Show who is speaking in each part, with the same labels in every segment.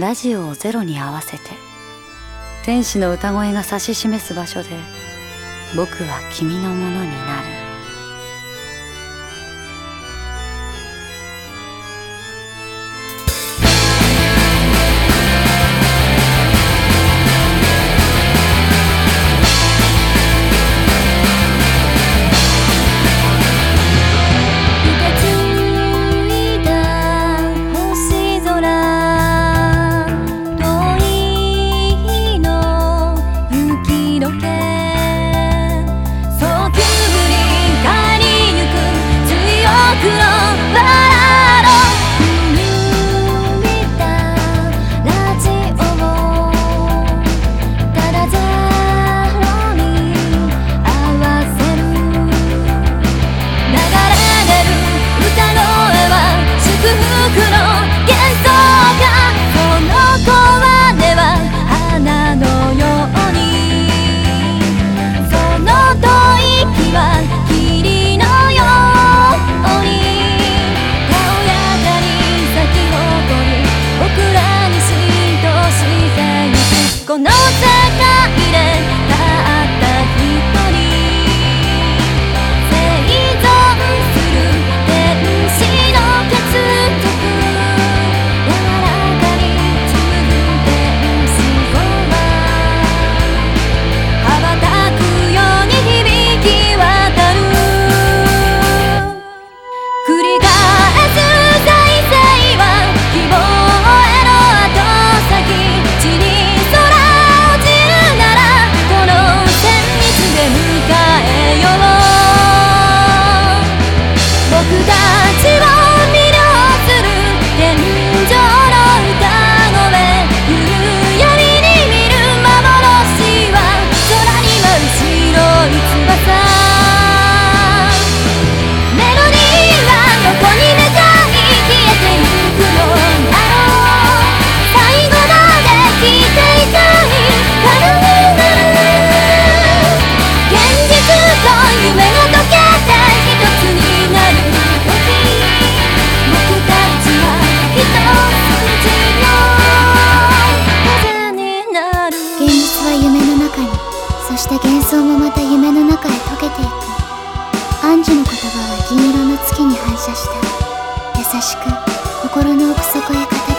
Speaker 1: ラジオをゼロに合わせて天使の歌声が指し示す場所で僕は君のものになる。
Speaker 2: この
Speaker 3: もまた夢の中へ溶けていく。アンジュの言葉は銀色の月に反射した。優しく心の奥底へ語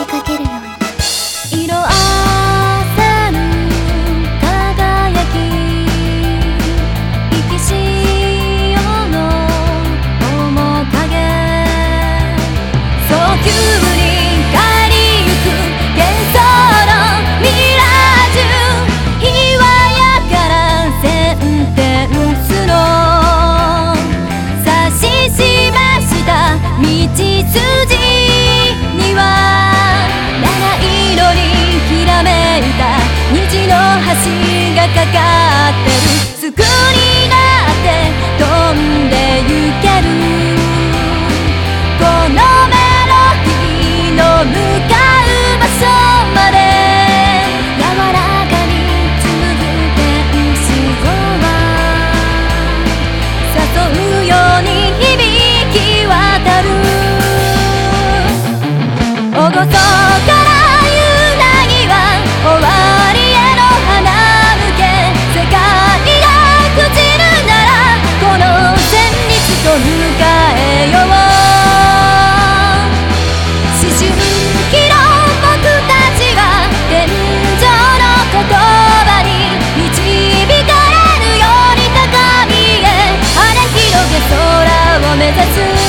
Speaker 2: を目指す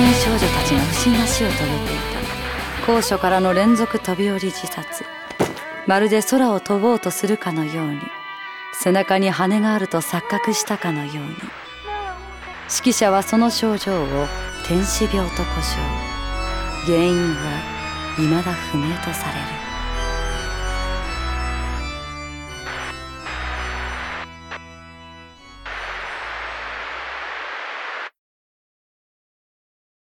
Speaker 1: 年少女たちが不審な死を遂げていた。高所からの連続飛び降り自殺。まるで空を飛ぼうとするかのように。背中に羽があると錯覚したかのように。指揮者はその症状を天使病と呼称。原因は未だ不明とされる。